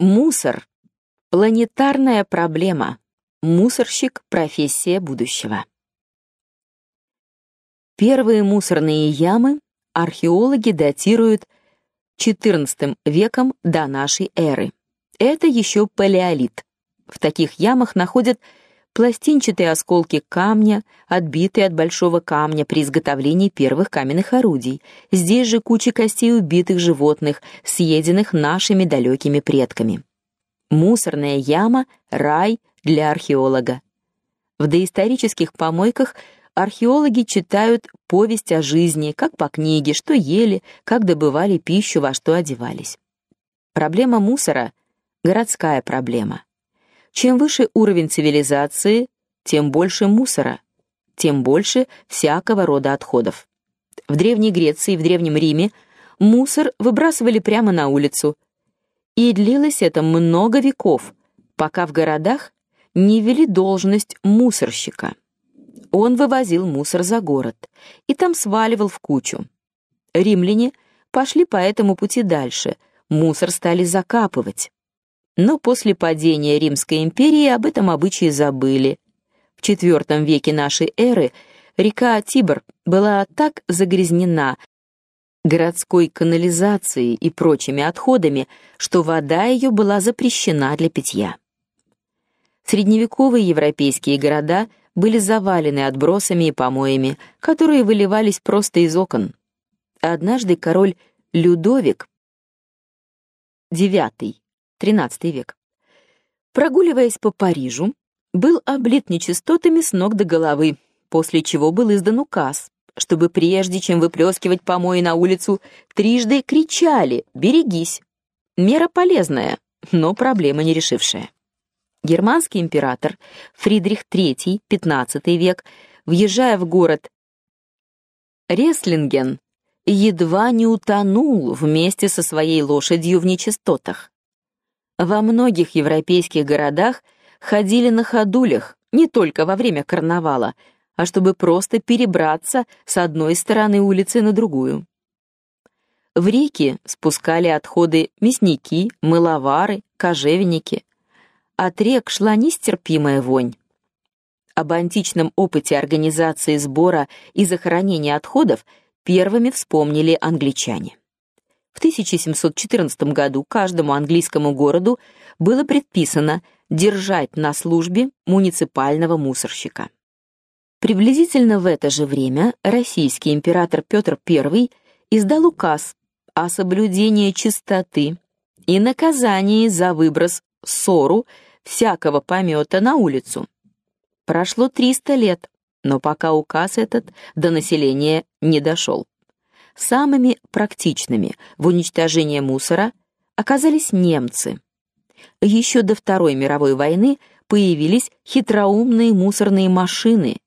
Мусор планетарная проблема. Мусорщик профессия будущего. Первые мусорные ямы археологи датируют XIV веком до нашей эры. Это еще палеолит. В таких ямах находят пластинчатые осколки камня, отбитые от большого камня при изготовлении первых каменных орудий. Здесь же куча костей убитых животных, съеденных нашими далекими предками. Мусорная яма рай для археолога. В доисторических помойках археологи читают повесть о жизни, как по книге, что ели, как добывали пищу, во что одевались. Проблема мусора городская проблема. Чем выше уровень цивилизации, тем больше мусора, тем больше всякого рода отходов. В древней Греции и в древнем Риме мусор выбрасывали прямо на улицу. И длилось это много веков, пока в городах не ввели должность мусорщика. Он вывозил мусор за город и там сваливал в кучу. Римляне пошли по этому пути дальше. Мусор стали закапывать. Но после падения Римской империи об этом обычае забыли. В IV веке нашей эры река Тибр была так загрязнена городской канализацией и прочими отходами, что вода ее была запрещена для питья. Средневековые европейские города были завалены отбросами и помоями, которые выливались просто из окон. Однажды король Людовик IX XIII век. Прогуливаясь по Парижу, был облит нечистотами с ног до головы, после чего был издан указ, чтобы прежде чем выплескивать помои на улицу, трижды кричали: "Берегись". Мера полезная, но проблема не решившая. Германский император Фридрих III, XV век, въезжая в город Реслинген, едва не утонул вместе со своей лошадью в нечистотах. Во многих европейских городах ходили на ходулях не только во время карнавала, а чтобы просто перебраться с одной стороны улицы на другую. В реки спускали отходы мясники, мыловары, кожевенники. От рек шла нестерпимая вонь. Об античном опыте организации сбора и захоронения отходов первыми вспомнили англичане. В 1714 году каждому английскому городу было предписано держать на службе муниципального мусорщика. Приблизительно в это же время российский император Петр I издал указ о соблюдении чистоты и наказании за выброс ссору всякого помета на улицу. Прошло 300 лет, но пока указ этот до населения не дошел. Самыми практичными в уничтожении мусора оказались немцы. Еще до Второй мировой войны появились хитроумные мусорные машины,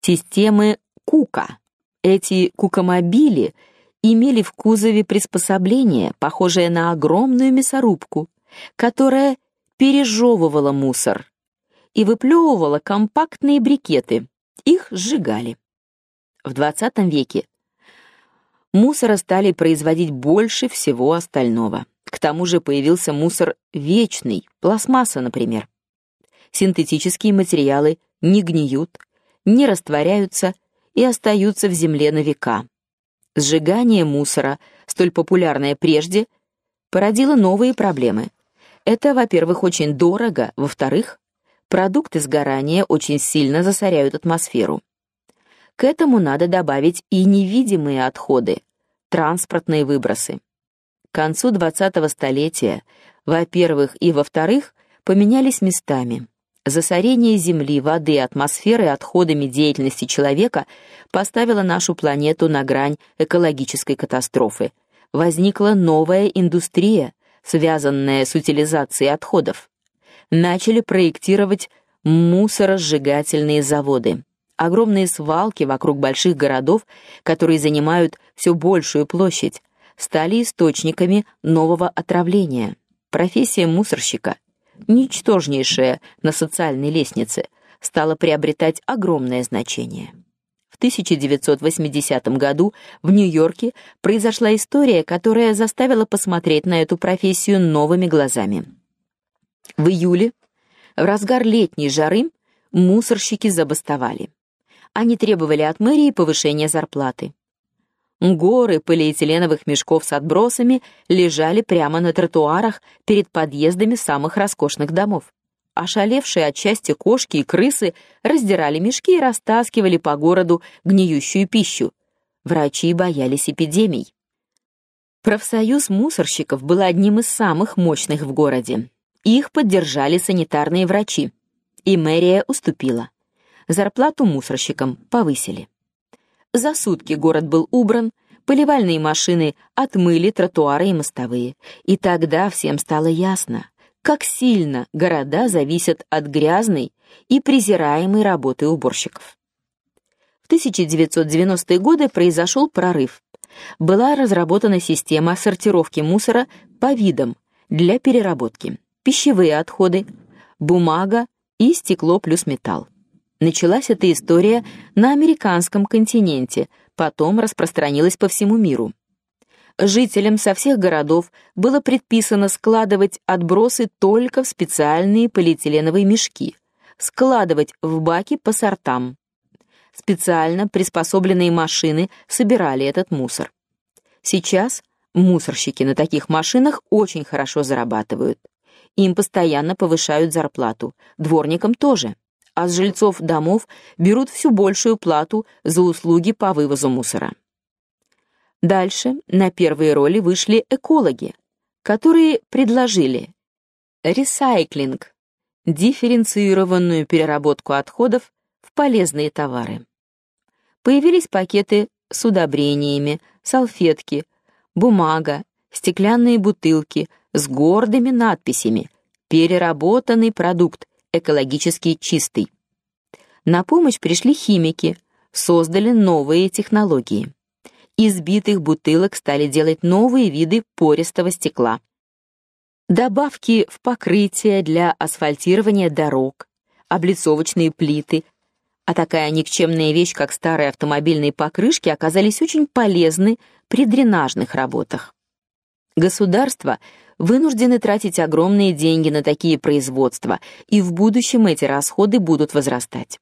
системы Кука. Эти кукомобили имели в кузове приспособление, похожее на огромную мясорубку, которая пережевывала мусор и выплевывала компактные брикеты. Их сжигали. В 20 веке Мусора стали производить больше всего остального. К тому же появился мусор вечный, пластмасса, например. Синтетические материалы не гниют, не растворяются и остаются в земле на века. Сжигание мусора, столь популярное прежде, породило новые проблемы. Это, во-первых, очень дорого, во-вторых, продукты сгорания очень сильно засоряют атмосферу. К этому надо добавить и невидимые отходы, транспортные выбросы. К концу 20-го столетия, во-первых, и во-вторых, поменялись местами. Засорение земли, воды, атмосферы отходами деятельности человека поставило нашу планету на грань экологической катастрофы. Возникла новая индустрия, связанная с утилизацией отходов. Начали проектировать мусоросжигательные заводы огромные свалки вокруг больших городов, которые занимают все большую площадь, стали источниками нового отравления. Профессия мусорщика, ничтожнейшая на социальной лестнице, стала приобретать огромное значение. в 1980 году в Нью-Йорке произошла история, которая заставила посмотреть на эту профессию новыми глазами. В июле, в разгар летней жары, мусорщики забастовали. Они требовали от мэрии повышения зарплаты. Горы полиэтиленовых мешков с отбросами лежали прямо на тротуарах перед подъездами самых роскошных домов. Ошалевшие от счастья кошки и крысы раздирали мешки и растаскивали по городу гниющую пищу. Врачи боялись эпидемий. Профсоюз мусорщиков был одним из самых мощных в городе. Их поддержали санитарные врачи, и мэрия уступила. Зарплату мусорщикам повысили. За сутки город был убран, поливальные машины отмыли тротуары и мостовые, и тогда всем стало ясно, как сильно города зависят от грязной и презираемой работы уборщиков. В 1990-е годы произошел прорыв. Была разработана система сортировки мусора по видам для переработки: пищевые отходы, бумага и стекло плюс металл. Началась эта история на американском континенте, потом распространилась по всему миру. Жителям со всех городов было предписано складывать отбросы только в специальные полиэтиленовые мешки, складывать в баки по сортам. Специально приспособленные машины собирали этот мусор. Сейчас мусорщики на таких машинах очень хорошо зарабатывают. Им постоянно повышают зарплату, дворникам тоже а с жильцов домов берут всю большую плату за услуги по вывозу мусора. Дальше на первые роли вышли экологи, которые предложили ресайклинг, дифференцированную переработку отходов в полезные товары. Появились пакеты с удобрениями, салфетки, бумага, стеклянные бутылки с гордыми надписями: переработанный продукт экологически чистый. На помощь пришли химики, создали новые технологии. Из битых бутылок стали делать новые виды пористого стекла. Добавки в покрытие для асфальтирования дорог, облицовочные плиты, а такая никчемная вещь, как старые автомобильные покрышки, оказались очень полезны при дренажных работах. Государство вынуждены тратить огромные деньги на такие производства, и в будущем эти расходы будут возрастать.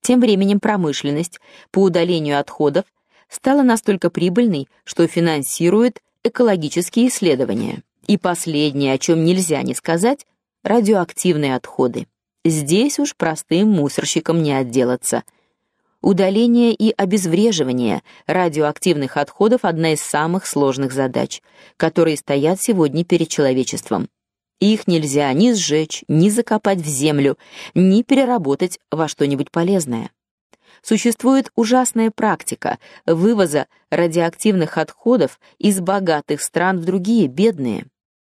Тем временем промышленность по удалению отходов стала настолько прибыльной, что финансирует экологические исследования. И последнее, о чем нельзя не сказать, радиоактивные отходы. Здесь уж простым мусорщикам не отделаться – Удаление и обезвреживание радиоактивных отходов одна из самых сложных задач, которые стоят сегодня перед человечеством. Их нельзя ни сжечь, ни закопать в землю, ни переработать во что-нибудь полезное. Существует ужасная практика вывоза радиоактивных отходов из богатых стран в другие бедные.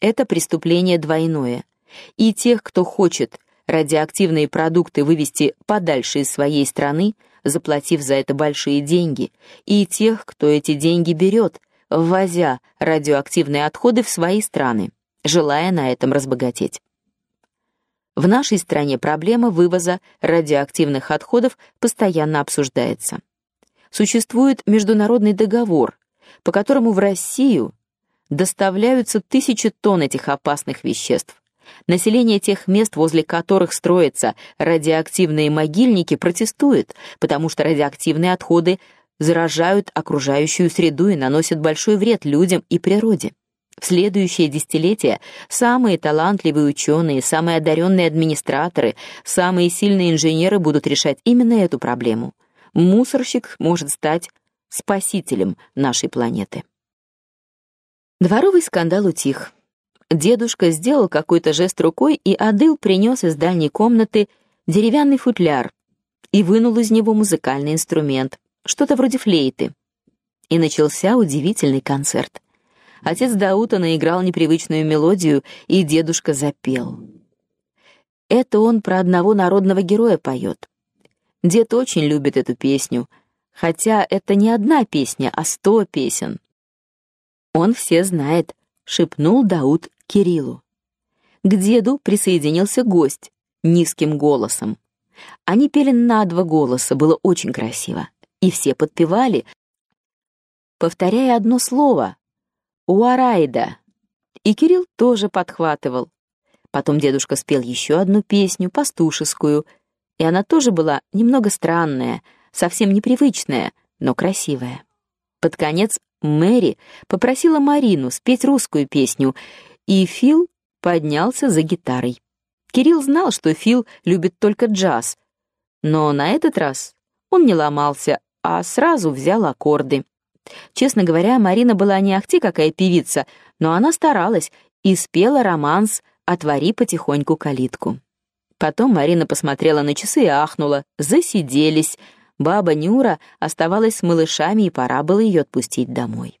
Это преступление двойное. И тех, кто хочет радиоактивные продукты вывести подальше из своей страны, заплатив за это большие деньги, и тех, кто эти деньги берет, ввозя радиоактивные отходы в свои страны, желая на этом разбогатеть. В нашей стране проблема вывоза радиоактивных отходов постоянно обсуждается. Существует международный договор, по которому в Россию доставляются тысячи тонн этих опасных веществ, Население тех мест, возле которых строятся радиоактивные могильники, протестует, потому что радиоактивные отходы заражают окружающую среду и наносят большой вред людям и природе. В следующее десятилетие самые талантливые ученые, самые одаренные администраторы, самые сильные инженеры будут решать именно эту проблему. Мусорщик может стать спасителем нашей планеты. Дворовый скандал утих. Дедушка сделал какой-то жест рукой, и Адыл принес из дальней комнаты деревянный футляр и вынул из него музыкальный инструмент, что-то вроде флейты. И начался удивительный концерт. Отец Даута наиграл непривычную мелодию, и дедушка запел. Это он про одного народного героя поет. Дед очень любит эту песню, хотя это не одна песня, а сто песен. Он все знает, шепнул Дауд Кириллу. К деду присоединился гость низким голосом. Они пели на два голоса, было очень красиво. и все подпевали, повторяя одно слово «Уарайда». И Кирилл тоже подхватывал. Потом дедушка спел еще одну песню, пастушескую, и она тоже была немного странная, совсем непривычная, но красивая. Под конец Мэри попросила Марину спеть русскую песню, и Фил поднялся за гитарой. Кирилл знал, что Фил любит только джаз, но на этот раз он не ломался, а сразу взял аккорды. Честно говоря, Марина была не ахти какая певица, но она старалась и спела романс «Отвори потихоньку калитку». Потом Марина посмотрела на часы и ахнула. Засиделись. Баба Нюра оставалась с малышами, и пора было ее отпустить домой.